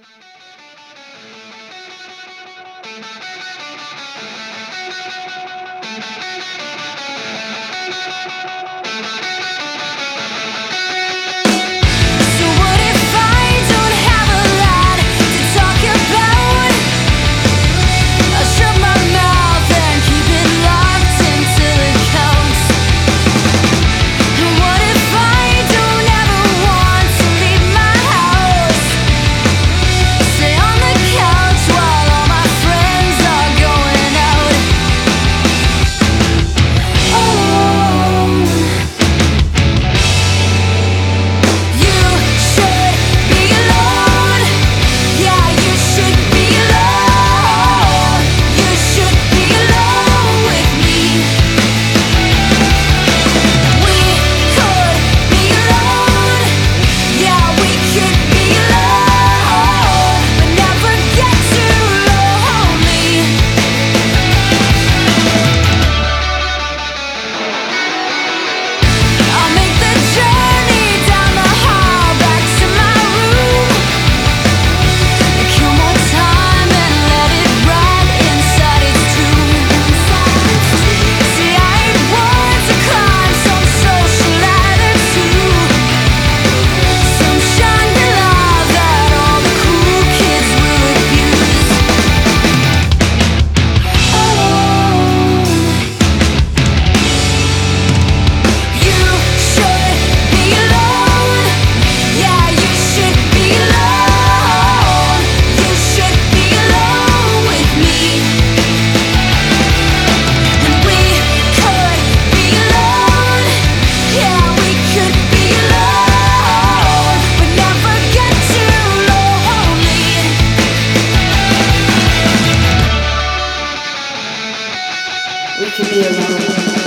Thank you. to be alone.